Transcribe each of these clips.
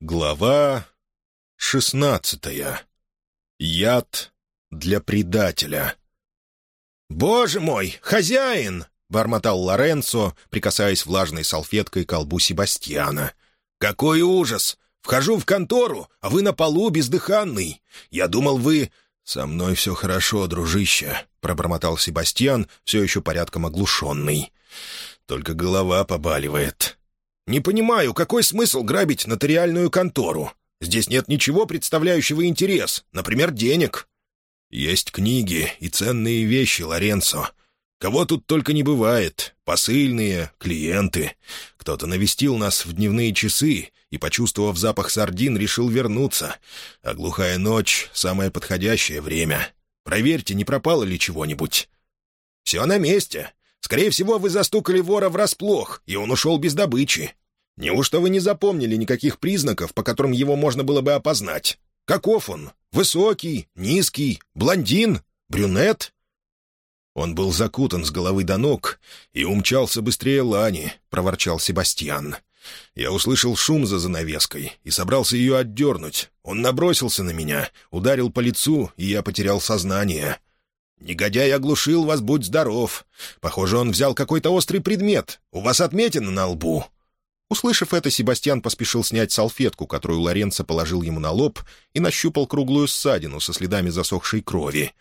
Глава шестнадцатая. Яд для предателя. «Боже мой, хозяин!» — бормотал Лоренцо, прикасаясь влажной салфеткой к колбу Себастьяна. «Какой ужас! Вхожу в контору, а вы на полу бездыханный. Я думал, вы...» «Со мной все хорошо, дружище», — пробормотал Себастьян, все еще порядком оглушенный. «Только голова побаливает. «Не понимаю, какой смысл грабить нотариальную контору? Здесь нет ничего, представляющего интерес, например, денег». «Есть книги и ценные вещи, Лоренцо. Кого тут только не бывает. Посыльные, клиенты. Кто-то навестил нас в дневные часы и, почувствовав запах сардин, решил вернуться. А глухая ночь — самое подходящее время. Проверьте, не пропало ли чего-нибудь». «Все на месте. Скорее всего, вы застукали вора врасплох, и он ушел без добычи. Неужто вы не запомнили никаких признаков, по которым его можно было бы опознать? Каков он? Высокий, низкий, блондин, брюнет?» «Он был закутан с головы до ног и умчался быстрее Лани», — проворчал Себастьян. Я услышал шум за занавеской и собрался ее отдернуть. Он набросился на меня, ударил по лицу, и я потерял сознание. «Негодяй оглушил вас, будь здоров. Похоже, он взял какой-то острый предмет. У вас отметина на лбу». Услышав это, Себастьян поспешил снять салфетку, которую Лоренцо положил ему на лоб, и нащупал круглую ссадину со следами засохшей крови.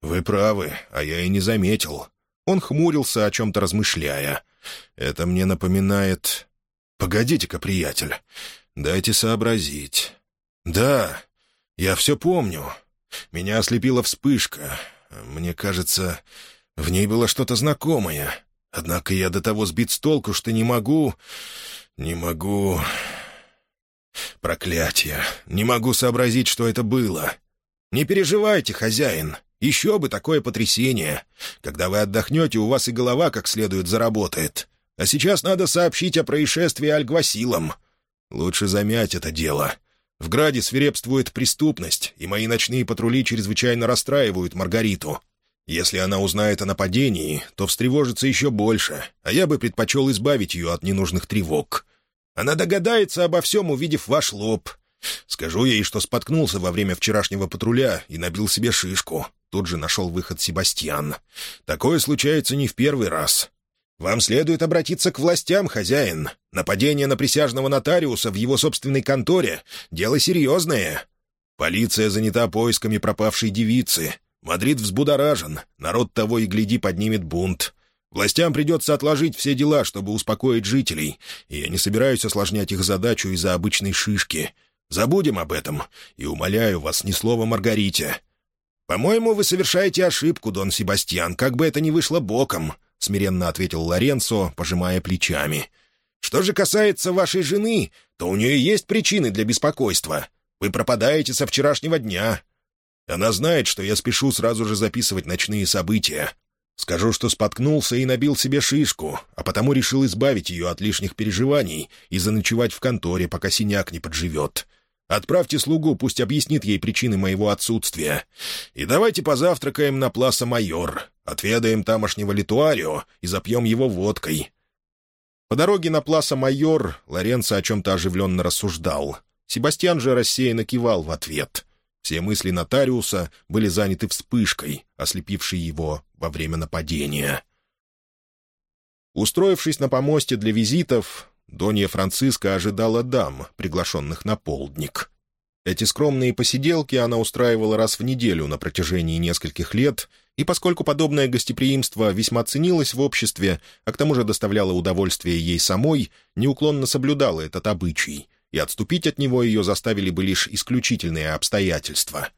«Вы правы, а я и не заметил». Он хмурился, о чем-то размышляя. «Это мне напоминает...» «Погодите-ка, приятель, дайте сообразить». «Да, я все помню. Меня ослепила вспышка. Мне кажется, в ней было что-то знакомое. Однако я до того сбит с толку, что не могу... не могу... Проклятие! Не могу сообразить, что это было. Не переживайте, хозяин. Еще бы такое потрясение. Когда вы отдохнете, у вас и голова как следует заработает. А сейчас надо сообщить о происшествии Альгвасилам. Лучше замять это дело. В Граде свирепствует преступность, и мои ночные патрули чрезвычайно расстраивают Маргариту. Если она узнает о нападении, то встревожится еще больше, а я бы предпочел избавить ее от ненужных тревог. Она догадается обо всем, увидев ваш лоб. Скажу ей, что споткнулся во время вчерашнего патруля и набил себе шишку. Тут же нашел выход Себастьян. Такое случается не в первый раз. «Вам следует обратиться к властям, хозяин. Нападение на присяжного нотариуса в его собственной конторе — дело серьезное. Полиция занята поисками пропавшей девицы. Мадрид взбудоражен. Народ того и гляди поднимет бунт. Властям придется отложить все дела, чтобы успокоить жителей, и я не собираюсь осложнять их задачу из-за обычной шишки. Забудем об этом, и умоляю вас, ни слова Маргарите». «По-моему, вы совершаете ошибку, Дон Себастьян, как бы это ни вышло боком», — смиренно ответил Лоренцо, пожимая плечами. «Что же касается вашей жены, то у нее есть причины для беспокойства. Вы пропадаете со вчерашнего дня. Она знает, что я спешу сразу же записывать ночные события. Скажу, что споткнулся и набил себе шишку, а потому решил избавить ее от лишних переживаний и заночевать в конторе, пока синяк не подживет. Отправьте слугу, пусть объяснит ей причины моего отсутствия. И давайте позавтракаем на Пласа Майор, отведаем тамошнего литуарио и запьем его водкой». По дороге на Пласа Майор Лоренцо о чем-то оживленно рассуждал. Себастьян же рассеянно кивал в ответ. Все мысли нотариуса были заняты вспышкой, ослепившей его во время нападения. Устроившись на помосте для визитов, Донья Франциска ожидала дам, приглашенных на полдник. Эти скромные посиделки она устраивала раз в неделю на протяжении нескольких лет, и поскольку подобное гостеприимство весьма ценилось в обществе, а к тому же доставляло удовольствие ей самой, неуклонно соблюдала этот обычай, и отступить от него ее заставили бы лишь исключительные обстоятельства.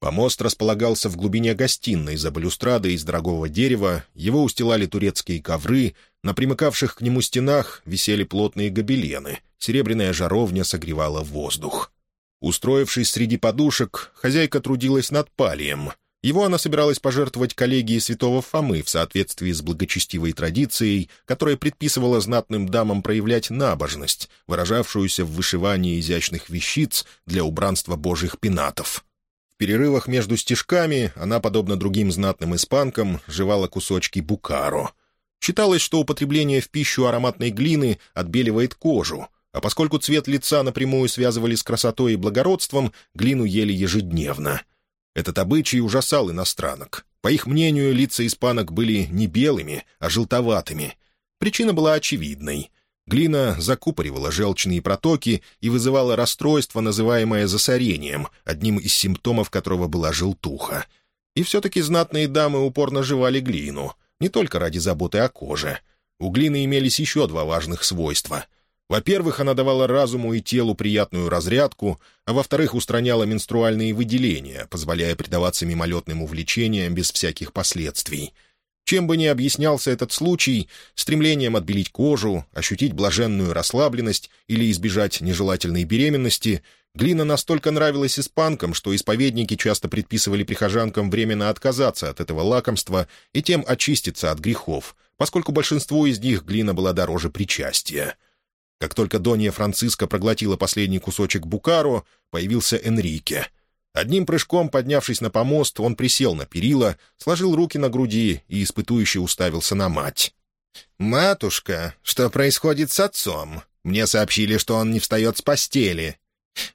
Помост располагался в глубине гостиной за балюстрадой из дорогого дерева, его устилали турецкие ковры, на примыкавших к нему стенах висели плотные гобелены, серебряная жаровня согревала воздух. Устроившись среди подушек, хозяйка трудилась над палием. Его она собиралась пожертвовать коллегии святого Фомы в соответствии с благочестивой традицией, которая предписывала знатным дамам проявлять набожность, выражавшуюся в вышивании изящных вещиц для убранства божьих пенатов перерывах между стежками она, подобно другим знатным испанкам, жевала кусочки букаро. Считалось, что употребление в пищу ароматной глины отбеливает кожу, а поскольку цвет лица напрямую связывали с красотой и благородством, глину ели ежедневно. Этот обычай ужасал иностранок. По их мнению, лица испанок были не белыми, а желтоватыми. Причина была очевидной. Глина закупоривала желчные протоки и вызывала расстройство, называемое засорением, одним из симптомов которого была желтуха. И все-таки знатные дамы упорно жевали глину, не только ради заботы о коже. У глины имелись еще два важных свойства — во-первых, она давала разуму и телу приятную разрядку, а во-вторых, устраняла менструальные выделения, позволяя предаваться мимолетным увлечениям без всяких последствий. Чем бы ни объяснялся этот случай, стремлением отбелить кожу, ощутить блаженную расслабленность или избежать нежелательной беременности, глина настолько нравилась испанкам, что исповедники часто предписывали прихожанкам временно отказаться от этого лакомства и тем очиститься от грехов, поскольку большинству из них глина была дороже причастия. Как только Донья Франциска проглотила последний кусочек букаро, появился Энрике. Одним прыжком, поднявшись на помост, он присел на перила, сложил руки на груди и испытующе уставился на мать. «Матушка, что происходит с отцом? Мне сообщили, что он не встает с постели».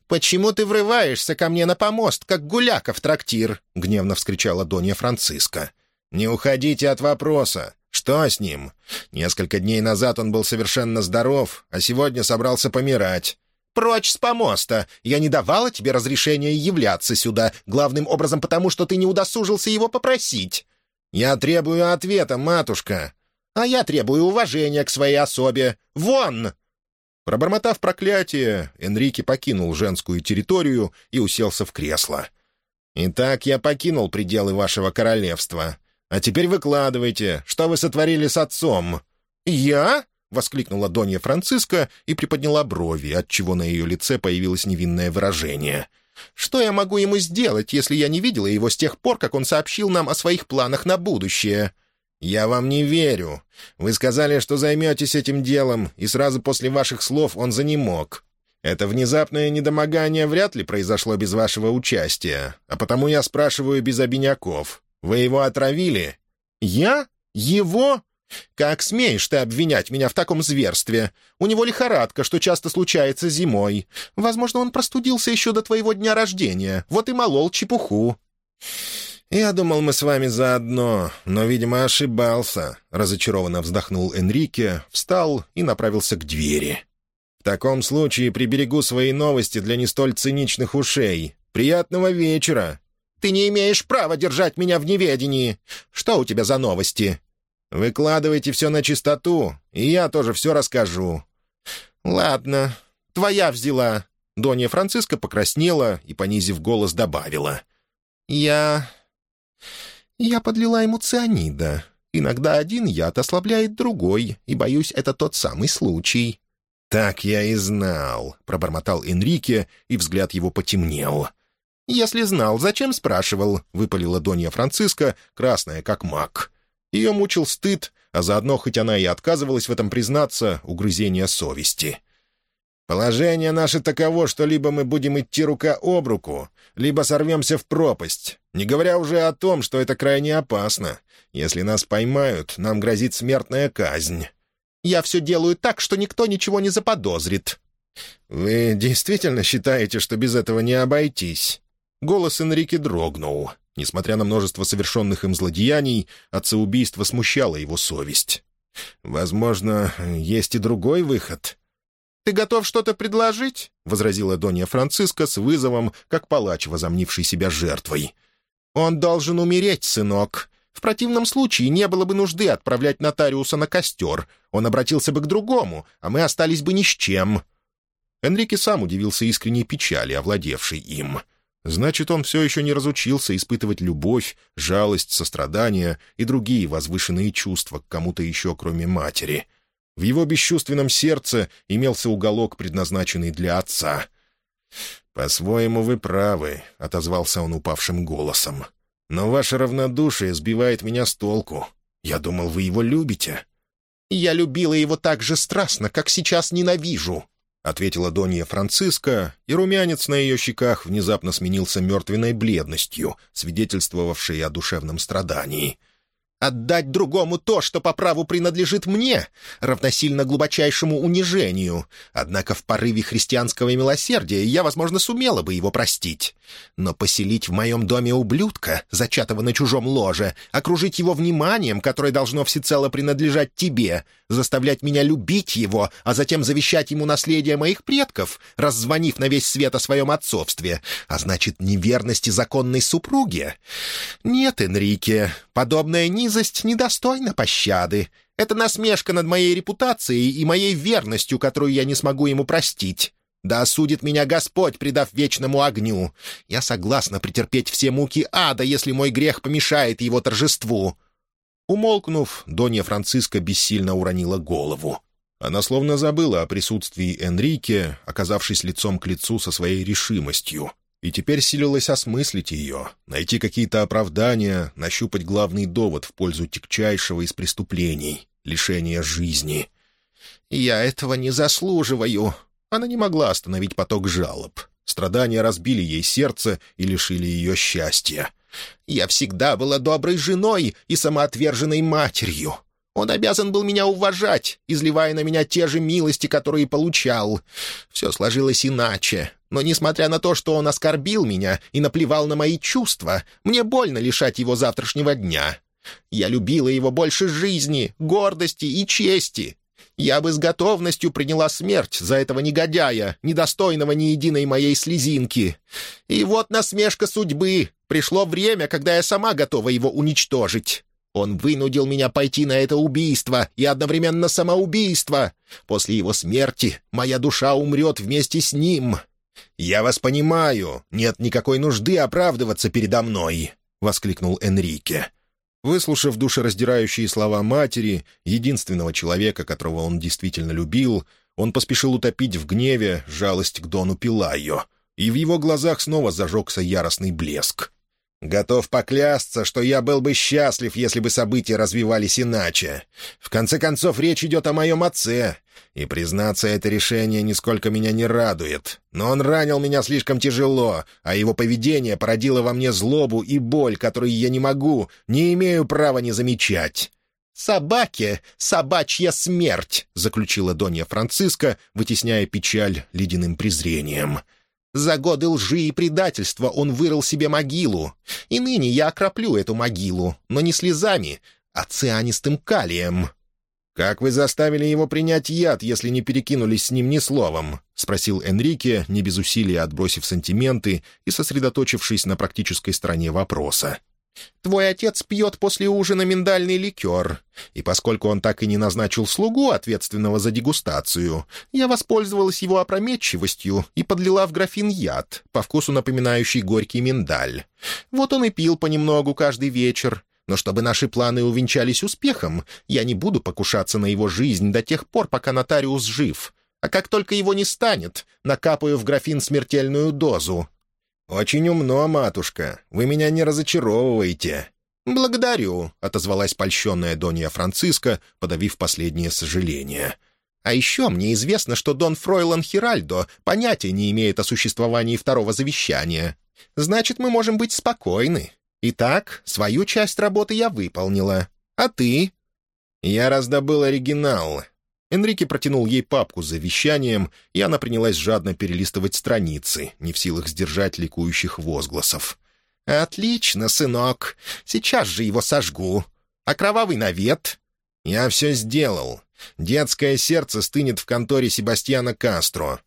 «Почему ты врываешься ко мне на помост, как гуляка в трактир?» — гневно вскричала Донья Франциска. «Не уходите от вопроса. Что с ним? Несколько дней назад он был совершенно здоров, а сегодня собрался помирать. «Прочь с помоста! Я не давала тебе разрешения являться сюда, главным образом потому, что ты не удосужился его попросить». «Я требую ответа, матушка». «А я требую уважения к своей особе. Вон!» Пробормотав проклятие, Энрике покинул женскую территорию и уселся в кресло. «Итак, я покинул пределы вашего королевства. А теперь выкладывайте, что вы сотворили с отцом». «Я?» — воскликнула Донья Франциска и приподняла брови, отчего на ее лице появилось невинное выражение. «Что я могу ему сделать, если я не видела его с тех пор, как он сообщил нам о своих планах на будущее?» «Я вам не верю. Вы сказали, что займетесь этим делом, и сразу после ваших слов он занемог. Это внезапное недомогание вряд ли произошло без вашего участия, а потому я спрашиваю без обиняков. Вы его отравили?» «Я? Его? Как смеешь ты обвинять меня в таком зверстве? У него лихорадка, что часто случается зимой. Возможно, он простудился еще до твоего дня рождения. Вот и молол чепуху». «Я думал, мы с вами заодно, но, видимо, ошибался», — разочарованно вздохнул Энрике, встал и направился к двери. «В таком случае приберегу свои новости для не столь циничных ушей. Приятного вечера!» Ты не имеешь права держать меня в неведении. Что у тебя за новости?» «Выкладывайте все на чистоту, и я тоже все расскажу». «Ладно, твоя взяла». Донья Франциска покраснела и, понизив голос, добавила. «Я... я подлила ему цианида. Иногда один яд ослабляет другой, и, боюсь, это тот самый случай». «Так я и знал», — пробормотал Энрике, и взгляд его потемнел. «Если знал, зачем спрашивал?» — выпалила Донья Франциска, красная как мак. Ее мучил стыд, а заодно, хоть она и отказывалась в этом признаться, угрызение совести. «Положение наше таково, что либо мы будем идти рука об руку, либо сорвемся в пропасть, не говоря уже о том, что это крайне опасно. Если нас поймают, нам грозит смертная казнь. Я все делаю так, что никто ничего не заподозрит». «Вы действительно считаете, что без этого не обойтись?» Голос Энрике дрогнул. Несмотря на множество совершенных им злодеяний, отцеубийство смущало его совесть. «Возможно, есть и другой выход». «Ты готов что-то предложить?» — возразила Донья Франциска с вызовом, как палач, возомнивший себя жертвой. «Он должен умереть, сынок. В противном случае не было бы нужды отправлять нотариуса на костер. Он обратился бы к другому, а мы остались бы ни с чем». Энрике сам удивился искренней печали, овладевшей им — Значит, он все еще не разучился испытывать любовь, жалость, сострадание и другие возвышенные чувства к кому-то еще, кроме матери. В его бесчувственном сердце имелся уголок, предназначенный для отца. «По-своему вы правы», — отозвался он упавшим голосом. «Но ваше равнодушие сбивает меня с толку. Я думал, вы его любите». «Я любила его так же страстно, как сейчас ненавижу», — ответила Донья Франциска, и румянец на ее щеках внезапно сменился мертвенной бледностью, свидетельствовавшей о душевном страдании. Отдать другому то, что по праву принадлежит мне, равносильно глубочайшему унижению. Однако в порыве христианского милосердия я, возможно, сумела бы его простить. Но поселить в моем доме ублюдка, зачатого на чужом ложе, окружить его вниманием, которое должно всецело принадлежать тебе, заставлять меня любить его, а затем завещать ему наследие моих предков, раззвонив на весь свет о своем отцовстве, а значит, неверности законной супруге? Нет, Энрике, подобное не низость недостойна пощады. Это насмешка над моей репутацией и моей верностью, которую я не смогу ему простить. Да осудит меня Господь, предав вечному огню. Я согласна претерпеть все муки ада, если мой грех помешает его торжеству». Умолкнув, Донья Франциска бессильно уронила голову. Она словно забыла о присутствии Энрике, оказавшись лицом к лицу со своей решимостью и теперь силилась осмыслить ее, найти какие-то оправдания, нащупать главный довод в пользу тягчайшего из преступлений — лишения жизни. «Я этого не заслуживаю!» Она не могла остановить поток жалоб. Страдания разбили ей сердце и лишили ее счастья. «Я всегда была доброй женой и самоотверженной матерью. Он обязан был меня уважать, изливая на меня те же милости, которые получал. Все сложилось иначе. Но несмотря на то, что он оскорбил меня и наплевал на мои чувства, мне больно лишать его завтрашнего дня. Я любила его больше жизни, гордости и чести. Я бы с готовностью приняла смерть за этого негодяя, недостойного ни единой моей слезинки. И вот насмешка судьбы. Пришло время, когда я сама готова его уничтожить. Он вынудил меня пойти на это убийство и одновременно самоубийство. После его смерти моя душа умрет вместе с ним. «Я вас понимаю. Нет никакой нужды оправдываться передо мной», — воскликнул Энрике. Выслушав душераздирающие слова матери, единственного человека, которого он действительно любил, он поспешил утопить в гневе жалость к Дону Пилайо, и в его глазах снова зажегся яростный блеск. Готов поклясться, что я был бы счастлив, если бы события развивались иначе. В конце концов, речь идет о моем отце. И, признаться, это решение нисколько меня не радует. Но он ранил меня слишком тяжело, а его поведение породило во мне злобу и боль, которые я не могу, не имею права не замечать. «Собаке — собачья смерть!» — заключила Донья Франциска, вытесняя печаль ледяным презрением. За годы лжи и предательства он вырыл себе могилу. И ныне я окроплю эту могилу, но не слезами, а цианистым калием». «Как вы заставили его принять яд, если не перекинулись с ним ни словом?» — спросил Энрике, не без усилия отбросив сантименты и сосредоточившись на практической стороне вопроса. Твой отец пьет после ужина миндальный ликер, и поскольку он так и не назначил слугу, ответственного за дегустацию, я воспользовалась его опрометчивостью и подлила в графин яд, по вкусу напоминающий горький миндаль. Вот он и пил понемногу каждый вечер, но чтобы наши планы увенчались успехом, я не буду покушаться на его жизнь до тех пор, пока нотариус жив. А как только его не станет, накапаю в графин смертельную дозу, «Очень умно, матушка. Вы меня не разочаровываете». «Благодарю», — отозвалась польщенная Донья Франциска, подавив последнее сожаление. «А еще мне известно, что Дон Фройлан Хиральдо понятия не имеет о существовании второго завещания. Значит, мы можем быть спокойны. Итак, свою часть работы я выполнила. А ты?» «Я раздобыл оригинал. Энрике протянул ей папку с завещанием, и она принялась жадно перелистывать страницы, не в силах сдержать ликующих возгласов. «Отлично, сынок. Сейчас же его сожгу. А кровавый навет?» «Я все сделал. Детское сердце стынет в конторе Себастьяна Кастро.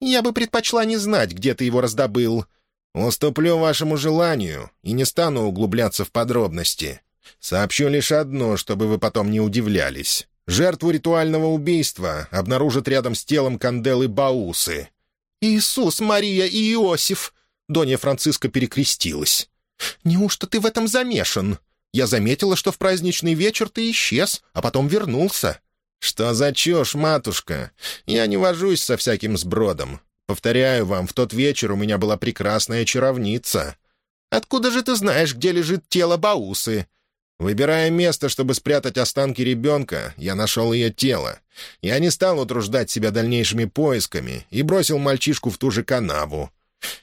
Я бы предпочла не знать, где ты его раздобыл. Уступлю вашему желанию и не стану углубляться в подробности. Сообщу лишь одно, чтобы вы потом не удивлялись. Жертву ритуального убийства обнаружат рядом с телом Канделы Баусы. «Иисус, Мария и Иосиф!» Донья Франциска перекрестилась. «Неужто ты в этом замешан? Я заметила, что в праздничный вечер ты исчез, а потом вернулся». «Что за чушь, матушка? Я не вожусь со всяким сбродом. Повторяю вам, в тот вечер у меня была прекрасная чаровница». «Откуда же ты знаешь, где лежит тело Баусы?» Выбирая место, чтобы спрятать останки ребенка, я нашел ее тело. Я не стал утруждать себя дальнейшими поисками и бросил мальчишку в ту же канаву.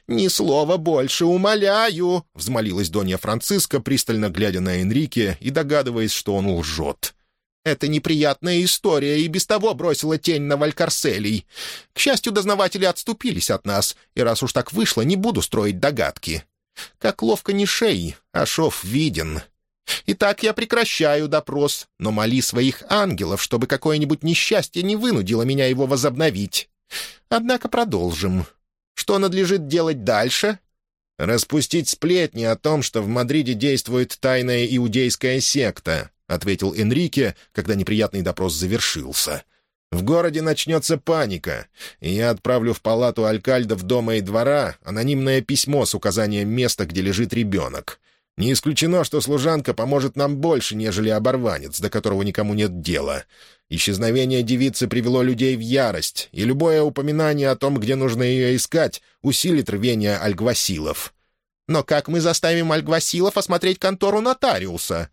«Ни слова больше, умоляю!» — взмолилась Донья Франциска, пристально глядя на Энрике и догадываясь, что он лжет. «Это неприятная история и без того бросила тень на Валькарселей. К счастью, дознаватели отступились от нас, и раз уж так вышло, не буду строить догадки. Как ловко не шей, а шов виден. Итак, я прекращаю допрос, но моли своих ангелов, чтобы какое-нибудь несчастье не вынудило меня его возобновить. Однако продолжим. Что надлежит делать дальше? «Распустить сплетни о том, что в Мадриде действует тайная иудейская секта», — ответил Энрике, когда неприятный допрос завершился. «В городе начнется паника, и я отправлю в палату алькальдов дома и двора анонимное письмо с указанием места, где лежит ребенок. Не исключено, что служанка поможет нам больше, нежели оборванец, до которого никому нет дела. Исчезновение девицы привело людей в ярость, и любое упоминание о том, где нужно ее искать, усилит рвение альгвасилов. Но как мы заставим альгвасилов осмотреть контору нотариуса?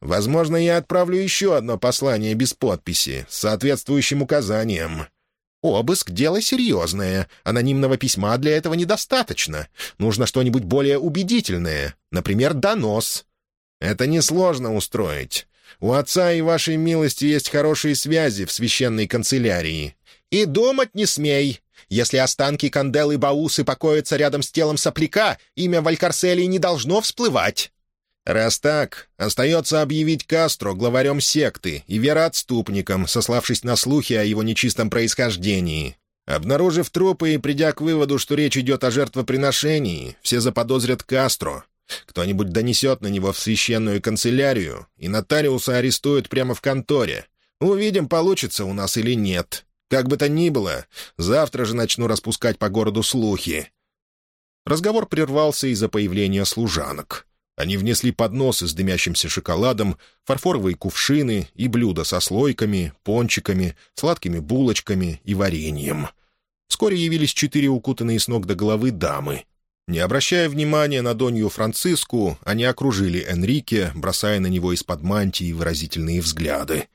Возможно, я отправлю еще одно послание без подписи, с соответствующим указанием. Обыск — дело серьезное. Анонимного письма для этого недостаточно. Нужно что-нибудь более убедительное. Например, донос. Это несложно устроить. У отца и вашей милости есть хорошие связи в священной канцелярии. И думать не смей. Если останки Канделы Баусы покоятся рядом с телом сопляка, имя Валькарселии не должно всплывать. Раз так, остается объявить Кастро главарем секты и вероотступником, сославшись на слухи о его нечистом происхождении. Обнаружив трупы и придя к выводу, что речь идет о жертвоприношении, все заподозрят Кастро. Кто-нибудь донесет на него в священную канцелярию, и нотариуса арестуют прямо в конторе. Увидим, получится у нас или нет. Как бы то ни было, завтра же начну распускать по городу слухи». Разговор прервался из-за появления служанок. Они внесли подносы с дымящимся шоколадом, фарфоровые кувшины и блюда со слойками, пончиками, сладкими булочками и вареньем. Вскоре явились четыре укутанные с ног до головы дамы. Не обращая внимания на Донью Франциску, они окружили Энрике, бросая на него из-под мантии выразительные взгляды.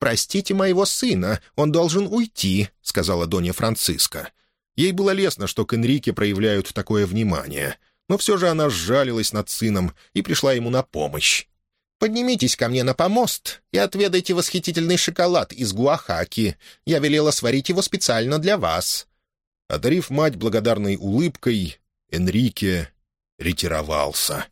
«Простите моего сына, он должен уйти», — сказала Донья Франциска. Ей было лестно, что к Энрике проявляют такое внимание — но все же она сжалилась над сыном и пришла ему на помощь. «Поднимитесь ко мне на помост и отведайте восхитительный шоколад из Гуахаки. Я велела сварить его специально для вас». Одарив мать благодарной улыбкой, Энрике ретировался.